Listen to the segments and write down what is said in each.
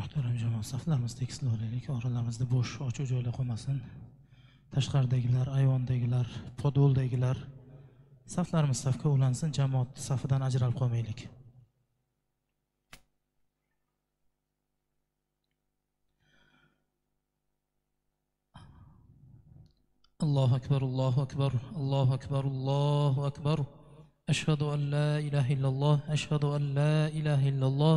muhtaram jamoat saflarimizni tekisli olaylik oralarimizda bo'sh ochuv joylar qolmasin tashqaridagilar ayvondagilar podoldagilar saflarimiz safga ulansin jamoat safidan ajralib qolmaylik الله أكبر الله أكبر الله أكبر الله أكبر أشهد أن لا إله إلا الله أشهد أن لا إله إلا الله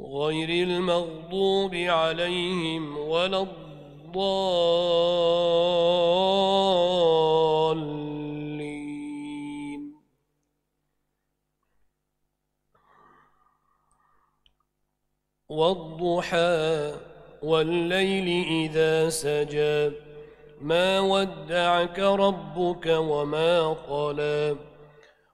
غير المغضوب عليهم ولا الضالين. والضحى والليل إذا سجى ما ودعك ربك وما قلى.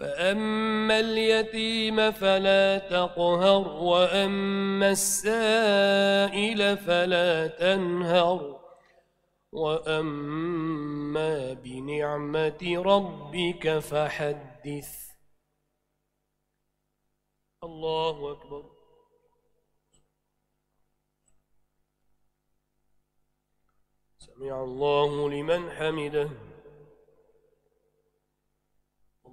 فأما اليتيم فلا تقهر وأما السائل فلا تنهر وأما بنعمة ربك فحدث. الله أكبر. سمع الله لمن حمده.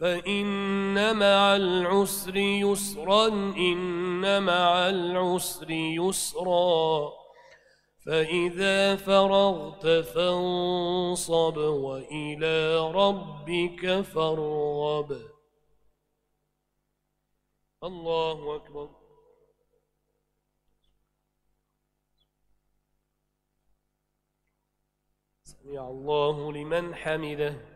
فإن مع العسر يسرا إن مع العسر يسرا. فإذا فرغت فانصب وإلى ربك فارغب. الله أكبر. سمع الله لمن حمده.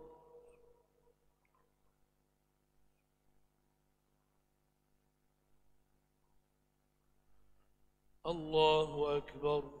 الله أكبر.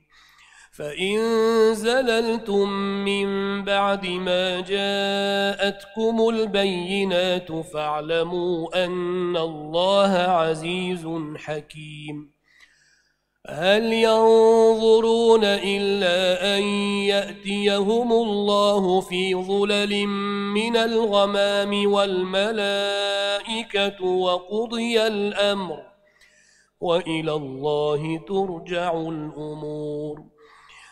فإن زللتم من بعد ما جاءتكم البينات فاعلموا أن الله عزيز حكيم. هل ينظرون إلا أن يأتيهم الله في ظلل من الغمام والملائكة وقضي الأمر وإلى الله ترجع الأمور.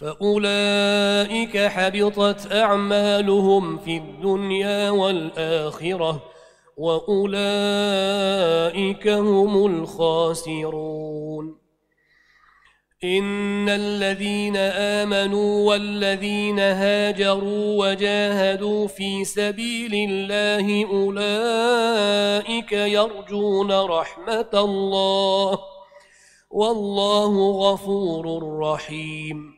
فأولئك حبطت أعمالهم في الدنيا والآخرة وأولئك هم الخاسرون. إن الذين آمنوا والذين هاجروا وجاهدوا في سبيل الله أولئك يرجون رحمة الله. والله غفور رحيم.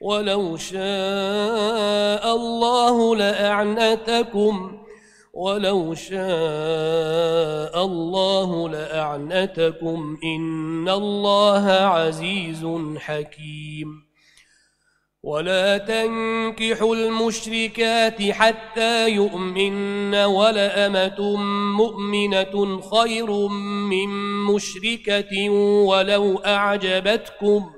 ولو شاء الله لأعنتكم. ولو شاء الله لأعنتكم. إن الله عزيز حكيم. ولا تنكحوا المشركات حتى يؤمن ولأمة مؤمنة خير من مشركة ولو أعجبتكم.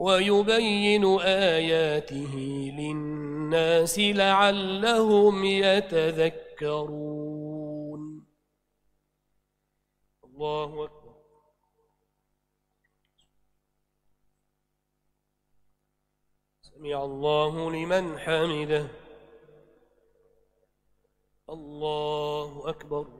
ويبين آياته للناس لعلهم يتذكرون. الله أكبر. سمع الله لمن حمده. الله أكبر.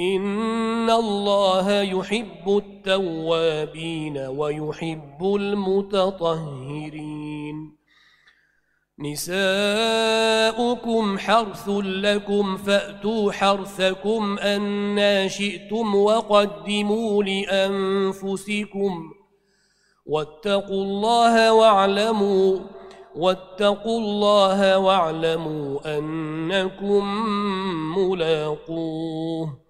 إن الله يحب التوابين ويحب المتطهرين. نساؤكم حرث لكم فأتوا حرثكم أنا شئتم وقدموا لأنفسكم. واتقوا الله واعلموا واتقوا الله واعلموا أنكم ملاقوه.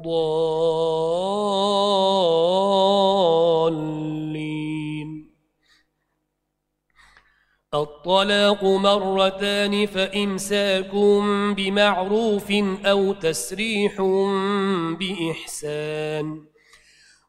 الضالين. الطلاق مرتان فإمساكم بمعروف أو تسريح بإحسان.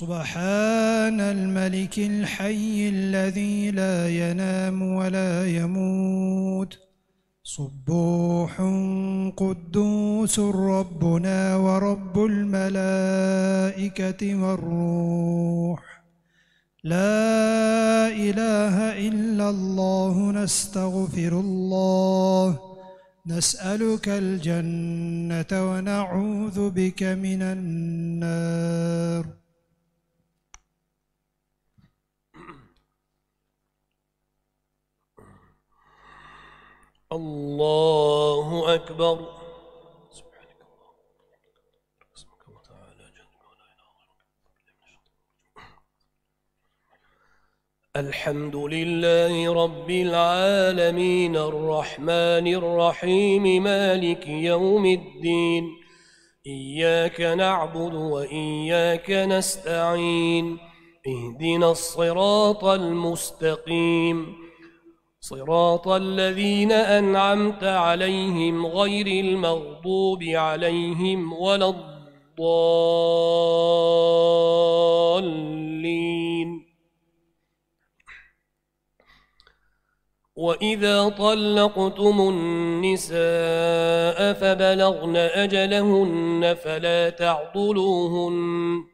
سبحان الملك الحي الذي لا ينام ولا يموت. صبوح قدوس ربنا ورب الملائكة والروح. لا إله إلا الله نستغفر الله. نسألك الجنة ونعوذ بك من النار. الله أكبر. سبحانك اسمك وتعالى الحمد لله رب العالمين الرحمن الرحيم مالك يوم الدين إياك نعبد وإياك نستعين اهدنا الصراط المستقيم. صراط الذين أنعمت عليهم غير المغضوب عليهم ولا الضالين. وإذا طلقتم النساء فبلغن أجلهن فلا تعضلوهن.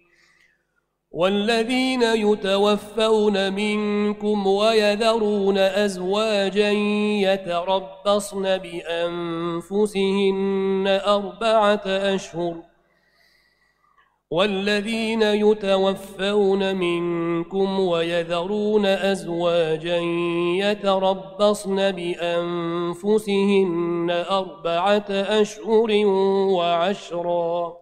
والذين يتوفون منكم ويذرون أزواجا يتربصن بأنفسهن أربعة أشهر والذين يتوفون منكم ويذرون أزواجا يتربصن بأنفسهن أربعة أشهر وعشرا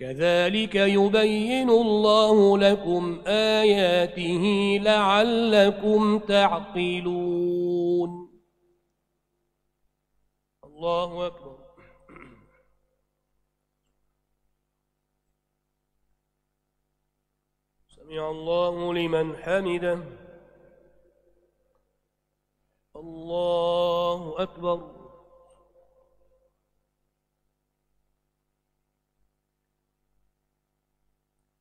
كذلك يبين الله لكم آياته لعلكم تعقلون. الله أكبر. سمع الله لمن حمده. الله أكبر.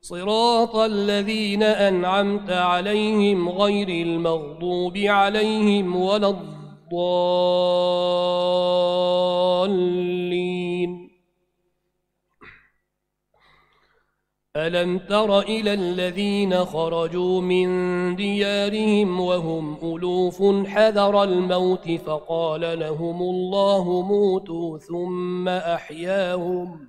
صراط الذين أنعمت عليهم غير المغضوب عليهم ولا الضالين. ألم تر إلى الذين خرجوا من ديارهم وهم ألوف حذر الموت فقال لهم الله موتوا ثم أحياهم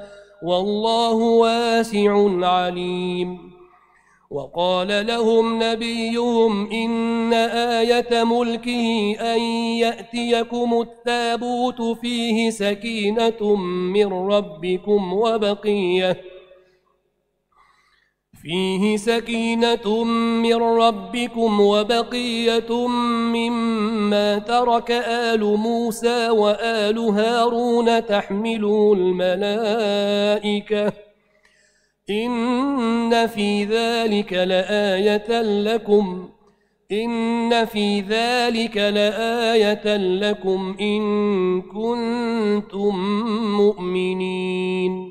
والله واسع عليم. وقال لهم نبيهم إن آية ملكه أن يأتيكم التابوت فيه سكينة من ربكم وبقية. فيه سكينة من ربكم وبقية مما ترك آل موسى وآل هارون تحملوا الملائكة. إن في ذلك لآية لكم. إن في ذلك لآية لكم إن كنتم مؤمنين.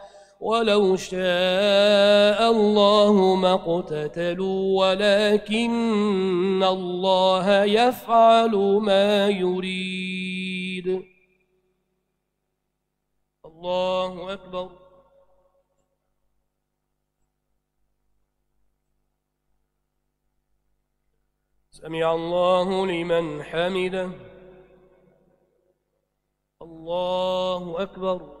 ولو شاء الله ما اقتتلوا ولكن الله يفعل ما يريد. الله أكبر. سمع الله لمن حمده. الله أكبر.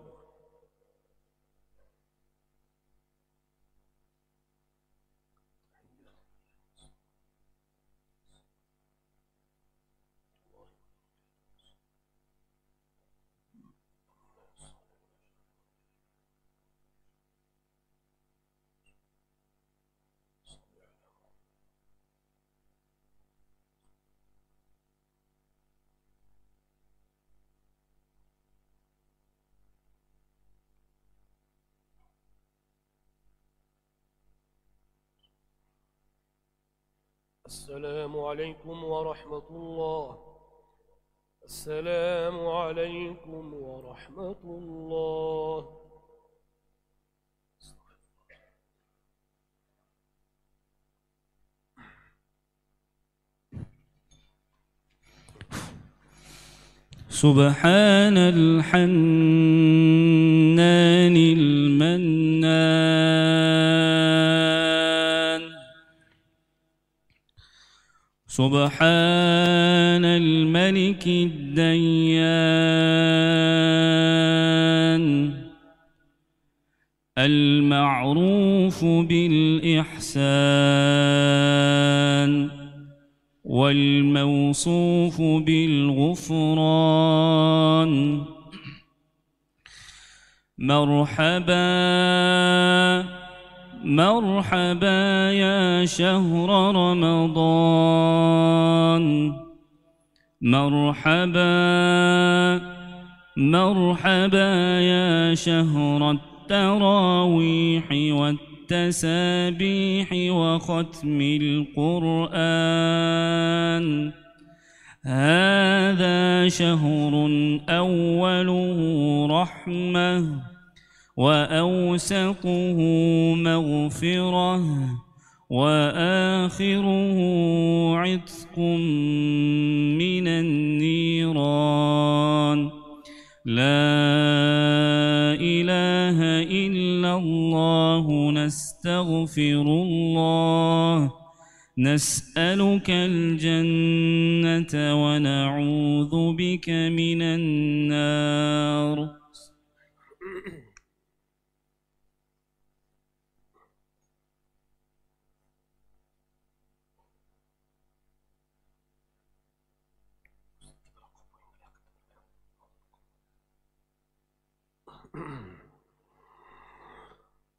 السلام عليكم ورحمة الله. السلام عليكم ورحمة الله. سبحان الحنان المنان. سبحان الملك الديان المعروف بالإحسان والموصوف بالغفران مرحبا مرحبا يا شهر رمضان. مرحبا مرحبا يا شهر التراويح والتسابيح وختم القرآن. هذا شهر أوله رحمة. وأوسطه مغفرة وآخره عتق من النيران. لا إله إلا الله نستغفر الله. نسألك الجنة ونعوذ بك من النار.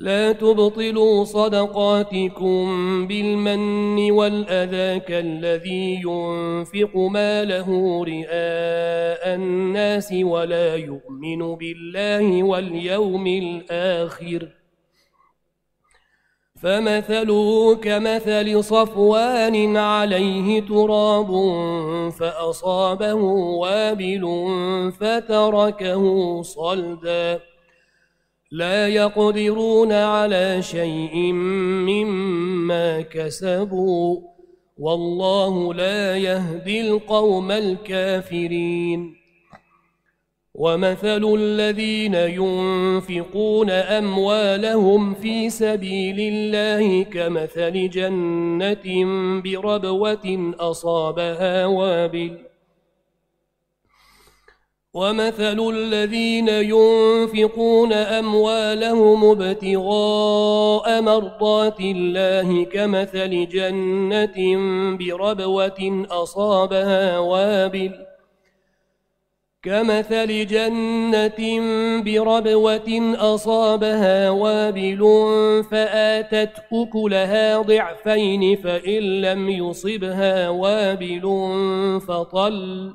لا تبطلوا صدقاتكم بالمن والأذى كالذي ينفق ماله رئاء الناس ولا يؤمن بالله واليوم الآخر. فمثله كمثل صفوان عليه تراب فأصابه وابل فتركه صلداً. لا يقدرون على شيء مما كسبوا والله لا يهدي القوم الكافرين. ومثل الذين ينفقون أموالهم في سبيل الله كمثل جنة بربوة أصابها وابل ومثل الذين ينفقون أموالهم ابتغاء مرضات الله كمثل جنة بربوة أصابها وابل كمثل جنة بربوة أصابها وابل فآتت أكلها ضعفين فإن لم يصبها وابل فطل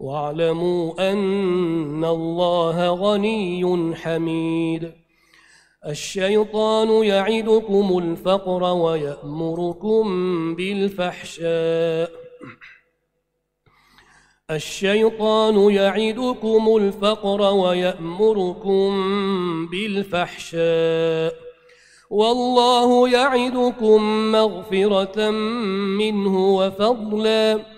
واعلموا أن الله غني حميد. الشيطان يعدكم الفقر ويأمركم بالفحشاء. الشيطان يعدكم الفقر ويأمركم بالفحشاء. والله يعدكم مغفرة منه وفضلا.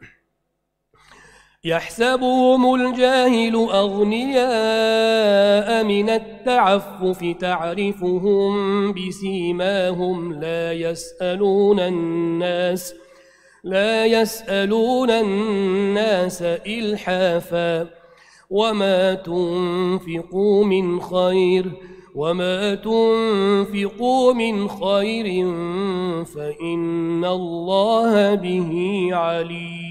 يحسبهم الجاهل أغنياء من التعفف تعرفهم بسيماهم لا يسألون الناس لا يسألون الناس إلحافا. وما تنفقوا من خير وما تنفقوا من خير فإن الله به عليم.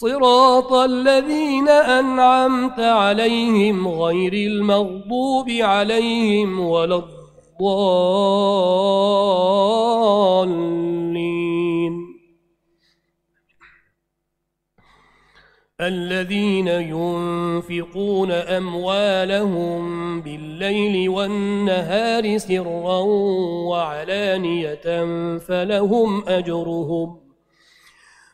صراط الذين أنعمت عليهم غير المغضوب عليهم ولا الضالين. الذين ينفقون أموالهم بالليل والنهار سرا وعلانية فلهم أجرهم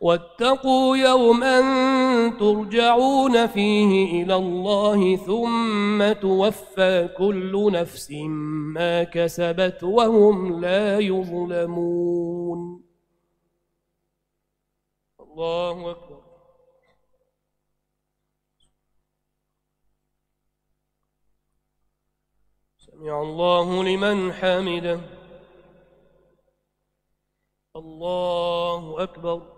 واتقوا يوما ترجعون فيه إلى الله ثم توفى كل نفس ما كسبت وهم لا يظلمون. الله أكبر. سمع الله لمن حمده. الله أكبر.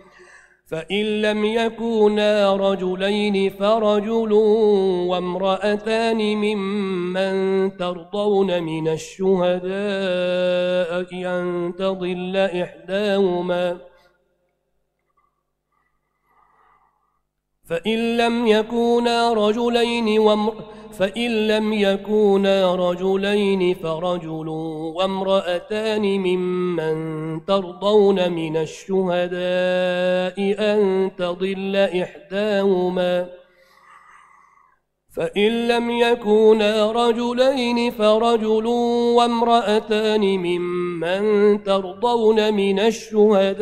فإن لم يكونا رجلين فرجل وامرأتان ممن ترضون من الشهداء أن تضل إحداهما. فإن لم يكونا رجلين وامرأتان فإن لم يكونا رجلين فرجل وامرأتان ممن ترضون من الشهداء أن تضل إحداهما. فإن لم يكونا رجلين فرجل وامرأتان ممن ترضون من الشهداء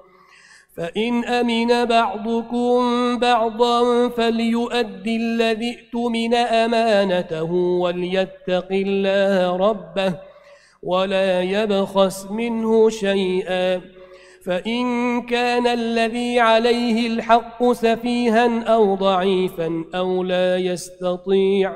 فإن أمن بعضكم بعضا فليؤدي الذي ائتمن أمانته وليتق الله ربه ولا يبخس منه شيئا. فإن كان الذي عليه الحق سفيها أو ضعيفا أو لا يستطيع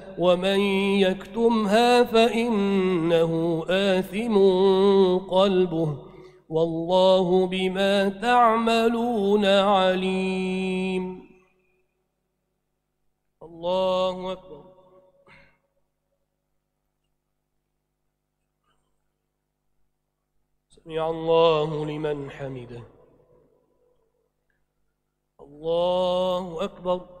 ومن يكتمها فإنه آثم قلبه والله بما تعملون عليم. الله أكبر. سمع الله لمن حمده. الله أكبر.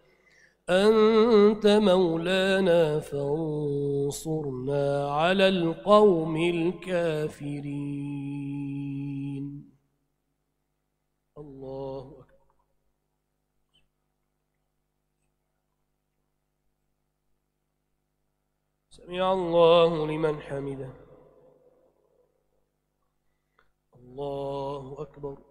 أنت مولانا فانصرنا على القوم الكافرين. الله أكبر. سمع الله لمن حمده. الله أكبر.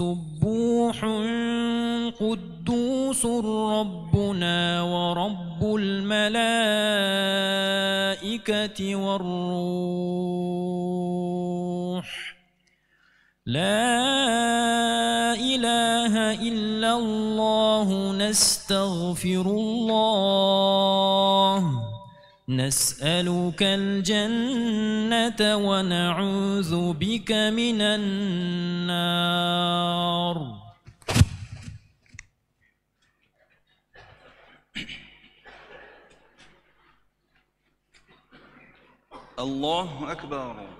سبوح قدوس ربنا ورب الملائكة والروح. لا إله إلا الله نستغفر الله. نسألك الجنة ونعوذ بك من النار. الله أكبر.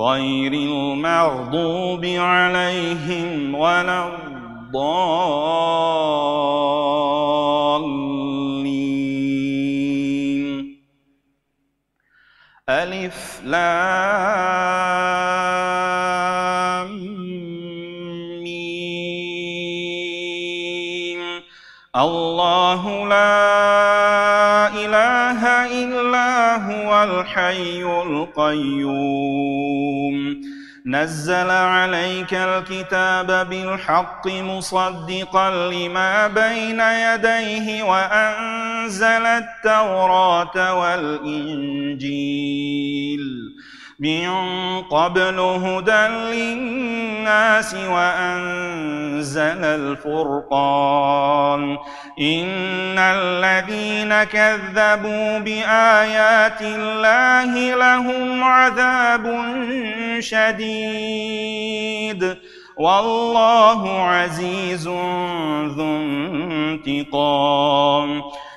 غير المغضوب عليهم ولا الضالين. ألف لام ميم. الله لا هو الحي القيوم. نزل عليك الكتاب بالحق مصدقا لما بين يديه وأنزل التوراة والإنجيل. من قبل هدى للناس وأنزل الفرقان. إن الذين كذبوا بآيات الله لهم عذاب شديد. والله عزيز ذو انتقام.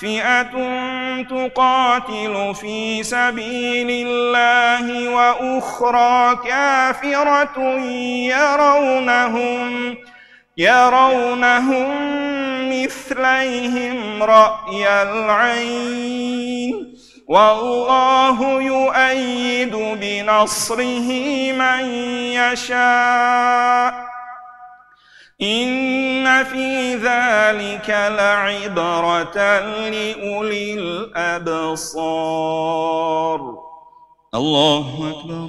فئة تقاتل في سبيل الله وأخرى كافرة يرونهم يرونهم مثليهم رأي العين والله يؤيد بنصره من يشاء إن في ذلك لعبرة لأولي الأبصار. الله أكبر.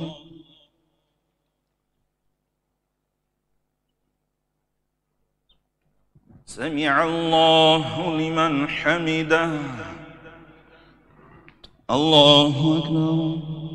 سمع الله لمن حمده. الله أكبر.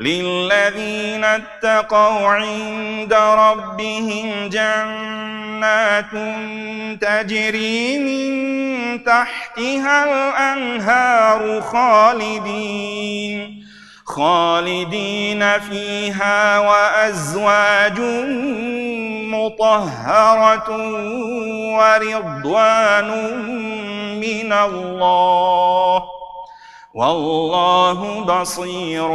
للذين اتقوا عند ربهم جنات تجري من تحتها الأنهار خالدين خالدين فيها وأزواج مطهرة ورضوان من الله والله بصير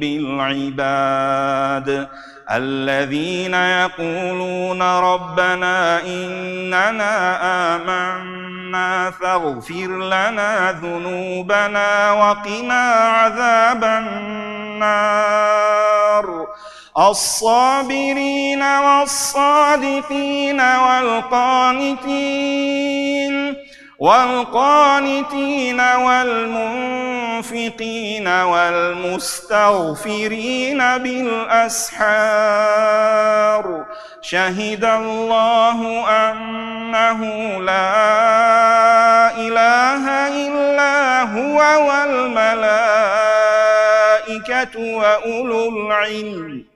بالعباد. الذين يقولون ربنا إننا آمنا فاغفر لنا ذنوبنا وقنا عذاب النار. الصابرين والصادقين والقانتين. والقانتين والمنفقين والمستغفرين بالأسحار. شهد الله أنه لا إله إلا هو والملائكة وأولو العلم.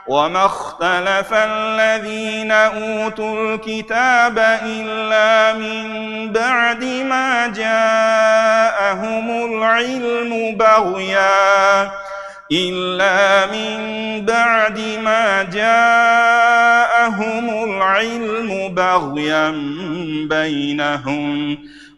وما اختلف الذين أوتوا الكتاب إلا من بعد ما جاءهم العلم بغيا إلا من بعد ما جاءهم العلم بغيا بينهم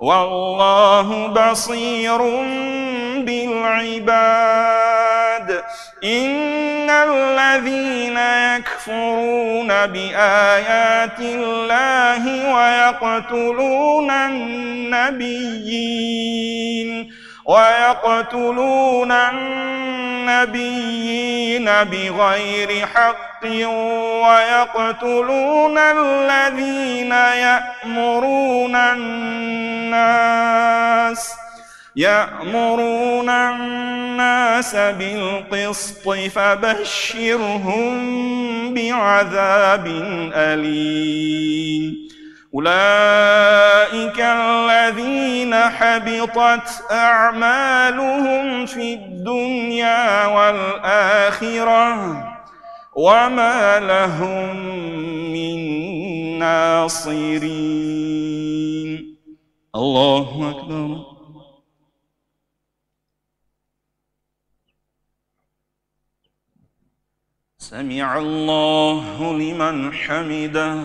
والله بصير بالعباد. إن الذين يكفرون بآيات الله ويقتلون النبيين ويقتلون النبيين بغير حق ويقتلون الذين يأمرون الناس يأمرون الناس بالقسط فبشرهم بعذاب أليم أولئك الذين حبطت أعمالهم في الدنيا والآخرة وما لهم من ناصرين. الله أكبر. سمع الله لمن حمده.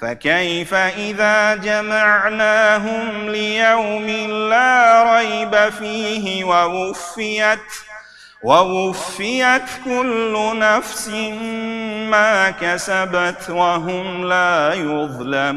فكيف إذا جمعناهم ليوم لا ريب فيه ووفيت ووفيت كل نفس ما كسبت وهم لا يظلمون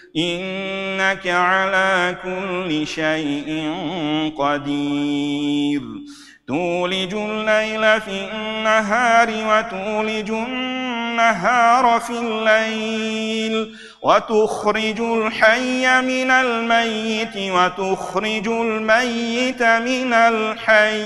إنك على كل شيء قدير. تولج الليل في النهار وتولج النهار في الليل وتخرج الحي من الميت وتخرج الميت من الحي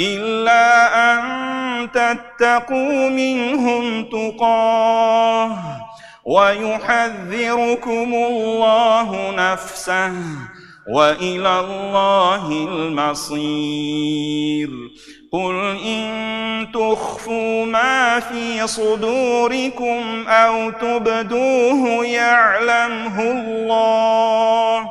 إلا أن تتقوا منهم تقاه ويحذركم الله نفسه وإلى الله المصير. قل إن تخفوا ما في صدوركم أو تبدوه يعلمه الله.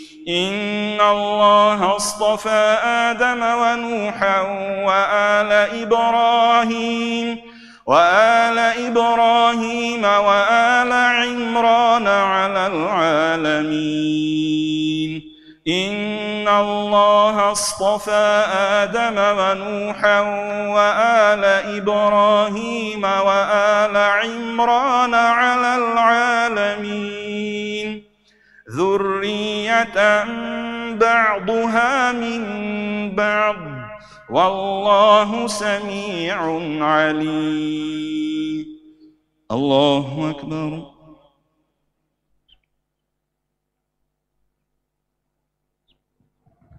إن الله اصطفى آدم ونوحا وآل إبراهيم وآل إبراهيم وآل عمران على العالمين. إن الله اصطفى آدم ونوحا وآل إبراهيم وآل عمران على العالمين. ذرية بعضها من بعض والله سميع عليم. الله أكبر.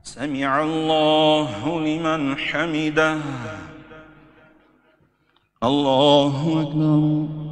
سمع الله لمن حمده. الله أكبر.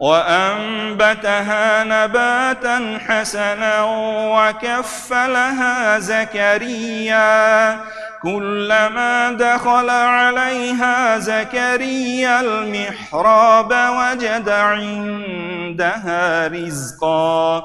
وأنبتها نباتا حسنا وكفلها زكريا. كلما دخل عليها زكريا المحراب وجد عندها رزقا.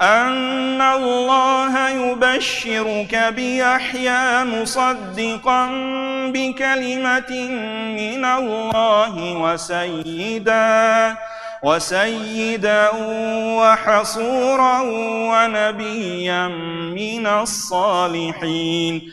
أن الله يبشرك بيحيى مصدقا بكلمة من الله وسيداً وسيدا وحصورا ونبيا من الصالحين.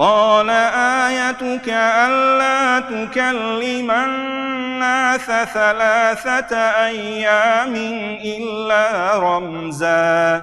قال آيتك ألا تكلم الناس ثلاثة أيام إلا رمزاً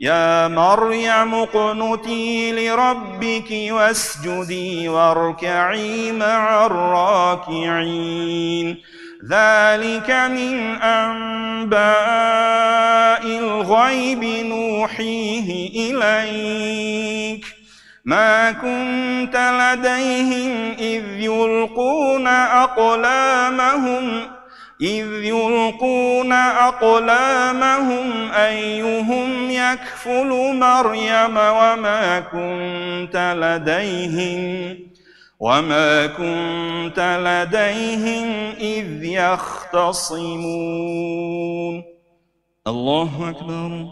يا مريم اقنتي لربك واسجدي واركعي مع الراكعين. ذلك من أنباء الغيب نوحيه إليك. ما كنت لديهم إذ يلقون أقلامهم إذ يلقون أقلامهم أيهم يكفل مريم وما كنت لديهم وما كنت لديهم إذ يختصمون. الله أكبر.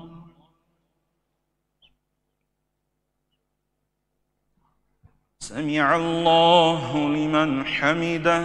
سمع الله لمن حمده.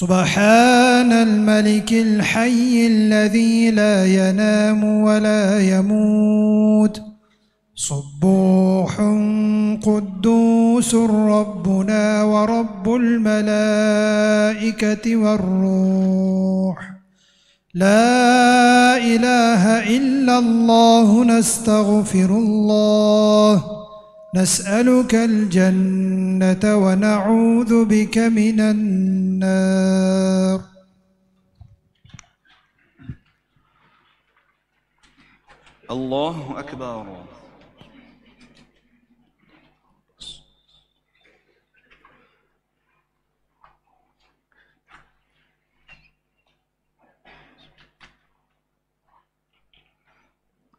سبحان الملك الحي الذي لا ينام ولا يموت. صبوح قدوس ربنا ورب الملائكة والروح. لا إله إلا الله نستغفر الله. نسألك الجنة ونعوذ بك من النار. الله أكبر.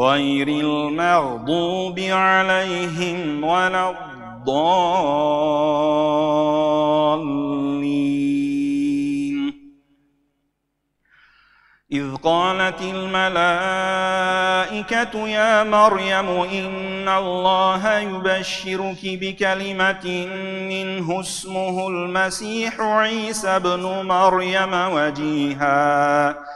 غير المغضوب عليهم ولا الضالين. إذ قالت الملائكة يا مريم إن الله يبشرك بكلمة منه اسمه المسيح عيسى ابن مريم وجيهاً.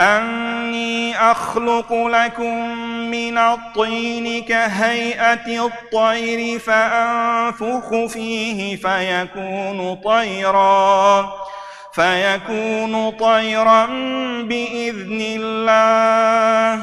أني أخلق لكم من الطين كهيئة الطير فأنفخ فيه فيكون طيرا فيكون طيرا بإذن الله.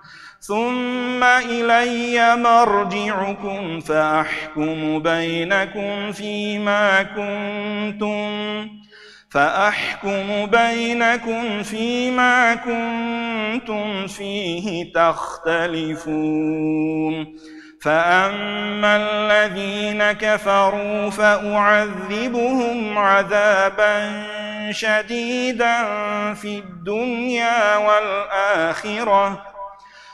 ثم إلي مرجعكم فأحكم بينكم فيما كنتم فأحكم بينكم فيما كنتم فيه تختلفون. فأما الذين كفروا فأعذبهم عذابا شديدا في الدنيا والآخرة.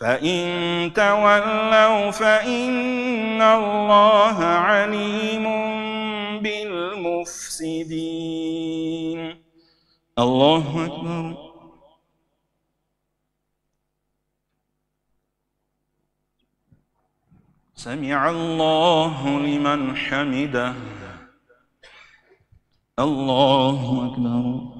فإن تولوا فإن الله عليم بالمفسدين. الله أكبر. سمع الله لمن حمده. الله أكبر.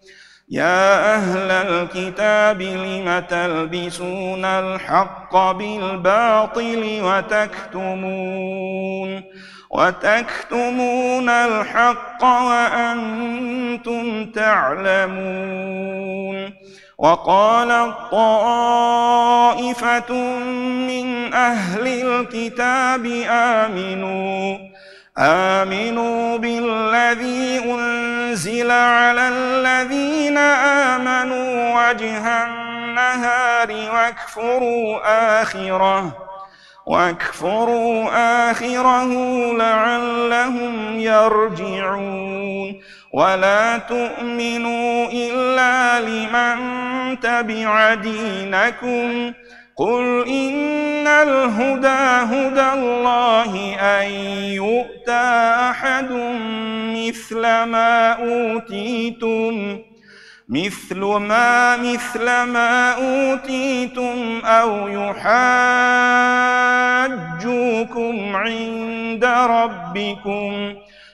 يا أهل الكتاب لم تلبسون الحق بالباطل وتكتمون وتكتمون الحق وأنتم تعلمون. وقال طائفة من أهل الكتاب آمنوا آمنوا بالذي أنزل على الذين آمنوا وجه النهار واكفروا آخرة واكفروا آخره لعلهم يرجعون. ولا تؤمنوا إلا لمن تبع دينكم قل إن الهدى هدى الله أن يؤتى أحد مثل ما أوتيتم مثل ما مثل ما أوتيتم أو يحاجوكم عند ربكم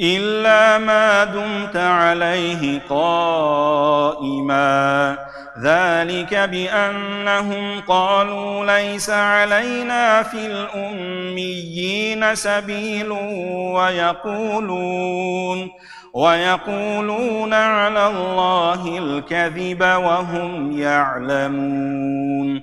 إلا ما دمت عليه قائما ذلك بأنهم قالوا ليس علينا في الأميين سبيل ويقولون ويقولون على الله الكذب وهم يعلمون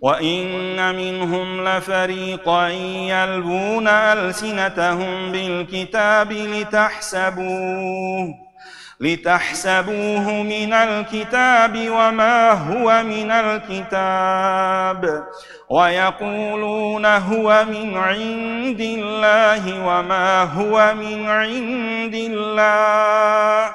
وإن منهم لفريقا يلبون ألسنتهم بالكتاب لتحسبوه لتحسبوه من الكتاب وما هو من الكتاب. ويقولون هو من عند الله وما هو من عند الله.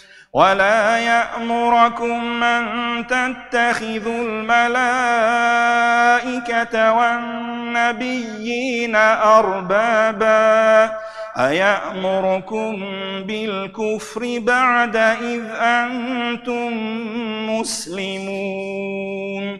ولا يأمركم أن تتخذوا الملائكة والنبيين أربابا أيأمركم بالكفر بعد إذ أنتم مسلمون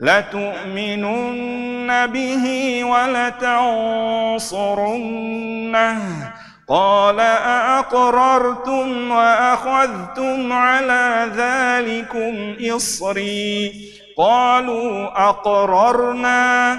لتؤمنن به ولتنصرنه. قال أأقررتم وأخذتم على ذلكم إصري. قالوا أقررنا.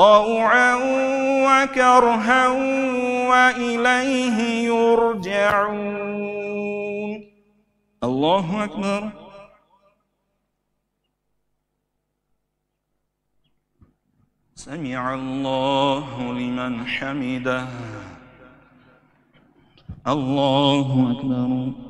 طوعا وكرها وإليه يرجعون. الله أكبر. سمع الله لمن حمده. الله أكبر.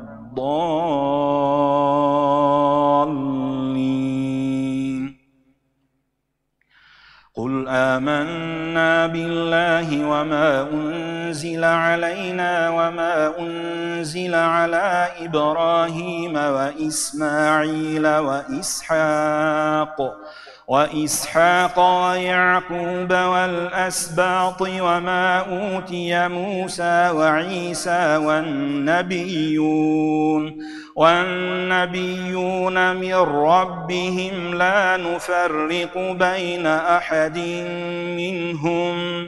الضالين. قل آمنا بالله وما أنزل علينا وما أنزل على إبراهيم وإسماعيل وإسحاق وإسحاق ويعقوب والأسباط وما أوتي موسى وعيسى والنبيون والنبيون من ربهم لا نفرق بين أحد منهم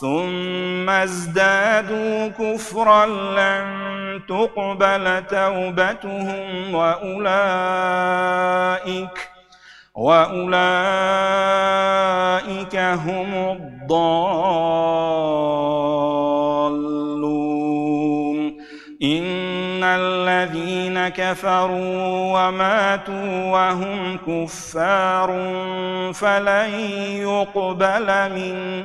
ثم ازدادوا كفرا لن تقبل توبتهم وأولئك وأولئك هم الضالون. إن الذين كفروا وماتوا وهم كفار فلن يقبل من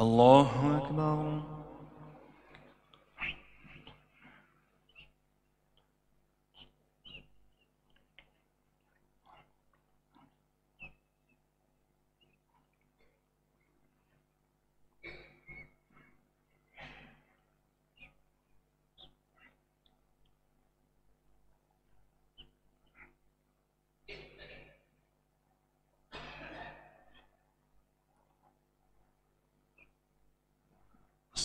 الله أكبر.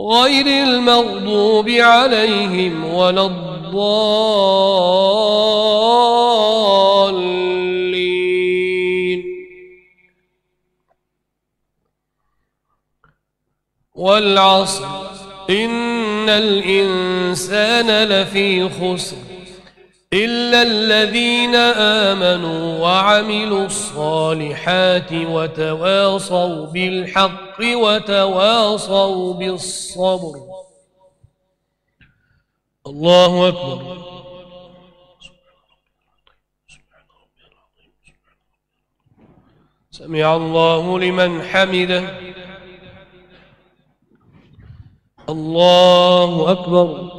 غير المغضوب عليهم ولا الضالين. والعصر إن الإنسان لفي خسر. إلا الذين آمنوا وعملوا الصالحات وتواصوا بالحق وتواصوا بالصبر. الله أكبر. سمع الله لمن حمده. الله أكبر.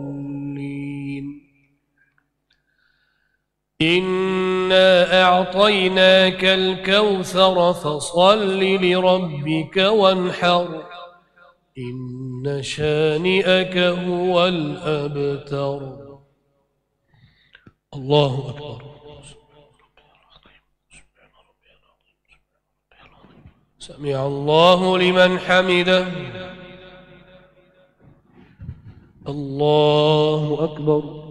إنا أعطيناك الكوثر فصل لربك وانحر إن شانئك هو الأبتر الله أكبر. سمع الله لمن حمده. الله أكبر.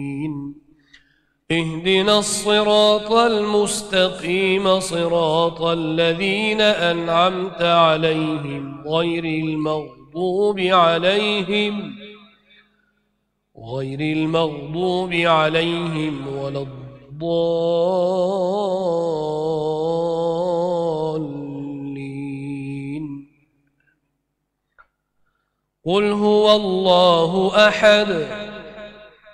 اهدنا الصراط المستقيم صراط الذين أنعمت عليهم غير المغضوب عليهم غير المغضوب عليهم ولا الضالين. قل هو الله أحد.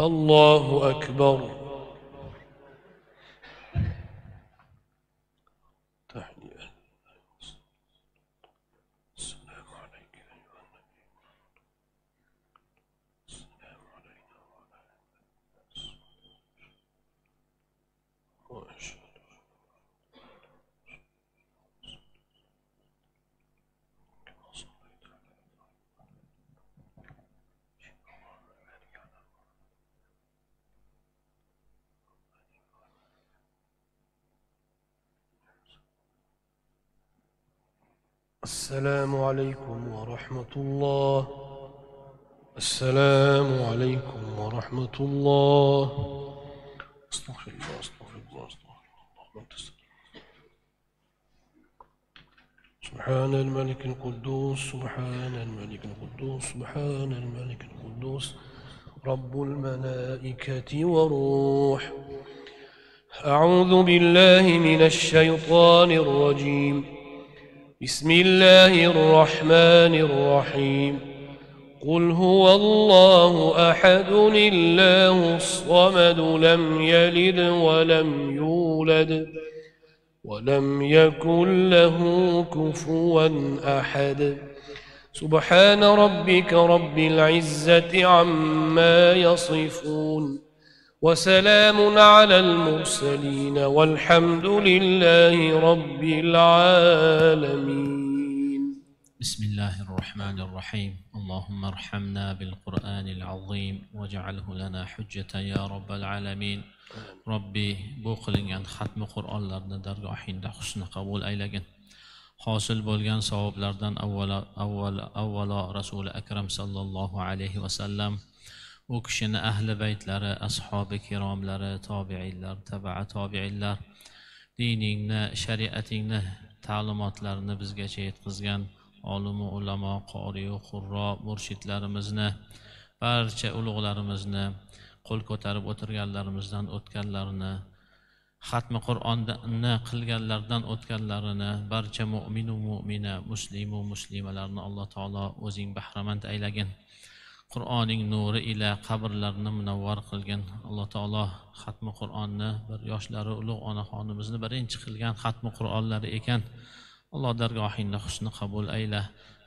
الله أكبر تحية السلام عليك أيها النبي السلام علينا وعلى الناس وأشهد كما صليت على السلام عليكم ورحمة الله. السلام عليكم ورحمة الله. أستغفر الله أستغفر الله أستغفر الله. سبحان الملك القدوس سبحان الملك القدوس سبحان الملك القدوس. رب الملائكة والروح. أعوذ بالله من الشيطان الرجيم. بسم الله الرحمن الرحيم. قل هو الله أحد الله الصمد لم يلد ولم يولد ولم يكن له كفوا أحد. سبحان ربك رب العزة عما يصفون. وسلام على المرسلين والحمد لله رب العالمين. بسم الله الرحمن الرحيم. اللهم ارحمنا بالقرآن العظيم واجعله لنا حجة يا رب العالمين. ربي بوخلين عن ختم قرآن لنا درقاحين دخشنا قبول اي أيلاقا حاصل بولغان صوب لردن اول اول اول رسول أكرم صلى الله عليه وسلم u kishini ahli baytlari ashobi kiromlari tobeinlar tabaa tobeinlar diningni shariatingni ta'limotlarini bizgacha yetkazgan olimu ulamo qoriyu qurro murshidlarimizni barcha ulug'larimizni qo'l ko'tarib o'tirganlarimizdan o'tganlarini xatmi qur'onni qilganlardan o'tganlarini barcha mo'minu mo'mina muslimu muslimalarni alloh taolo o'zing bahramand aylagin qur'oning nuri ila qabrlarni munavvar qilgin alloh taolo xatmi qur'onni bir yoshlari ulug' onaxonimizni birinchi qilgan xatmi qur'onlari ekan. Alloh dargohingda husni qabul ayla.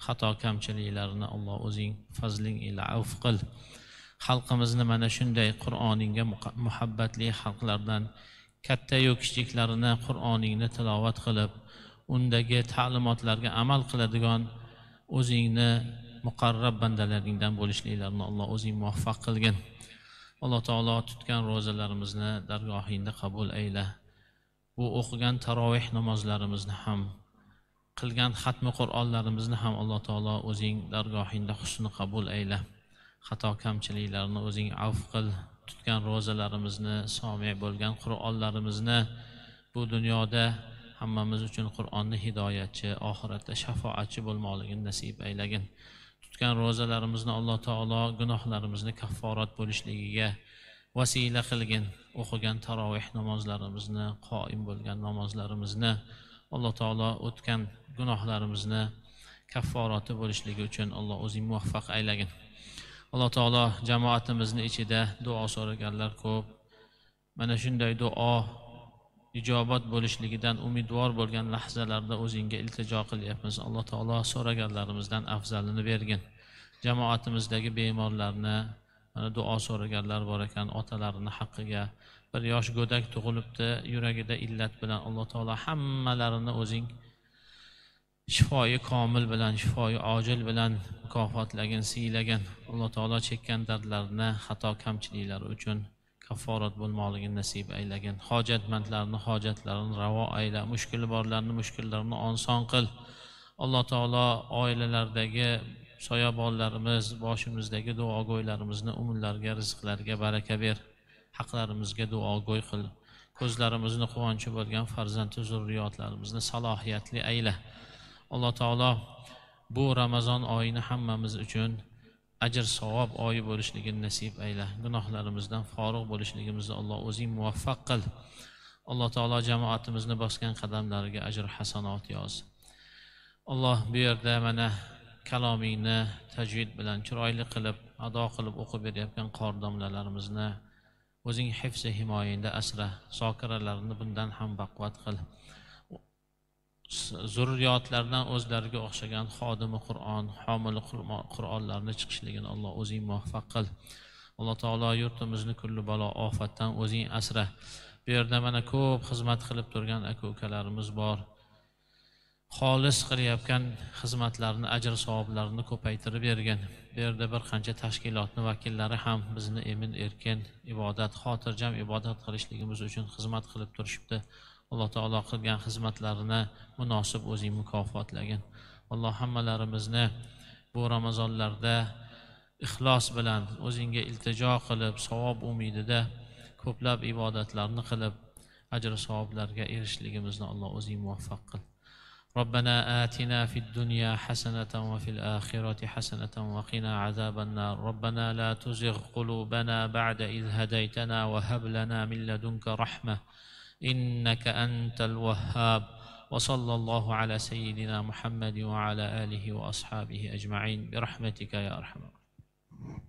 Xato kamchiliklarini alloh o'zing fazling ila avf qil. Xalqimizni mana shunday qur'oningga muhabbatli xalqlardan kattayu kichiklarini qur'oningni tilovat qilib undagi ta'limotlarga amal qiladigan o'zingni muqarrab bandalaringdan bo'lishliklarini alloh o'zing muvaffaq qilgin. Alloh taolo tutgan ro'zalarimizni dargohingda qabul ayla bu o'qigan taroveh namozlarimizni ham qilgan xatmi qur'onlarimizni ham alloh taolo o'zing dargohingda husni qabul ayla xato kamchiliklarni o'zing avf qil. Tutgan ro'zalarimizni somi bo'lgan qur'onlarimizni bu dunyoda hammamiz uchun qur'onni hidoyatchi oxiratda shafoatchi bo'lmoqligini nasib aylagin tutgan ro'zalarimizni alloh taolo gunohlarimizni kafforat bo'lishligiga vasila qilgin. O'qigan taroveh namozlarimizni qoim bo'lgan namozlarimizni alloh taolo o'tgan gunohlarimizni kafforati bo'lishligi uchun alloh o'zing muvaffaq aylagin. Alloh taolo jamoatimizni ichida duo so'raganlar ko'p. Mana shunday duo ijobat bo'lishligidan umidvor bo'lgan lahzalarda o'zingga iltijo qilyapmiz. Alloh taolo so'raganlarimizdan afzalini bergin. Jamoatimizdagi bemorlarni mana duo so'raganlar bor ekan otalarini haqqiga bir yosh go'dak tug'ilibdi yuragida illat bilan alloh taolo hammalarini o'zing shifoyi komil bilan shifoyi ojil bilan mukofotlagin siylagin alloh taolo chekkan dardlarini xato kamchiliklari uchun kafforat bo'lmoqligini nasib aylagin hojatmandlarni hojatlarini ravo ayla mushkuli borlarni mushkullarini oson qil. Alloh taolo oilalardagi soyabonlarimiz boshimizdagi duogo'ylarimizni umrlariga rizqlariga baraka ber. Haqlarimizga duogo'y qil. Ko'zlarimizni quvonchi bo'lgan farzandi zurriyotlarimizni salohiyatli ayla. Alloh taolo bu ramazon oyini hammamiz uchun ajr savob oyi bo'lishligini nasib ayla. Gunohlarimizdan forig' bo'lishligimizni alloh o'zing muvaffaq qil. Alloh taolo jamoatimizni bosgan qadamlariga ajr hasanot yoz alloh bu yerda mana kalomingni tajvid bilan chiroyli qilib ado qilib o'qib berayotgan qor domlalarimizni o'zing hifzi himoyangda asra. Zokiralarni bundan ham baquvvat qil. Zurriyotlardan o'zlariga o'xshagan xodimi qur'on homili qur'onlarni chiqishligini alloh o'zing muvaffaq qil. Alloh taolo yurtimizni kulli balo ofatdan o'zing asra. Bu yerda mana ko'p xizmat qilib turgan aka ukalarimiz bor. Xolis qilayotgan xizmatlarni ajr savoblarini ko'paytirib bergin. Bu yerda bir qancha tashkilotni vakillari ham bizni emin erkin ibodat xotirjam ibodat qilishligimiz uchun xizmat qilib turishibdi. alloh taolo qilgan xizmatlarini munosib o'zing mukofotlagin alloh hammalarimizni bu ramazonlarda ixlos bilan o'zingga iltijo qilib savob umidida ko'plab ibodatlarni qilib ajr savoblarga erishishligimizni alloh o'zing muvaffaq qil ربنا آتنا في الدنيا حسنة وفي الآخرة حسنة وقنا عذاب النار ربنا لا تزغ قلوبنا بعد إذ هديتنا وهب لنا من لدنك رحمة إنك أنت الوهاب وصلى الله على سيدنا محمد وعلى آله وأصحابه أجمعين. برحمتك يا أرحم الراحمين.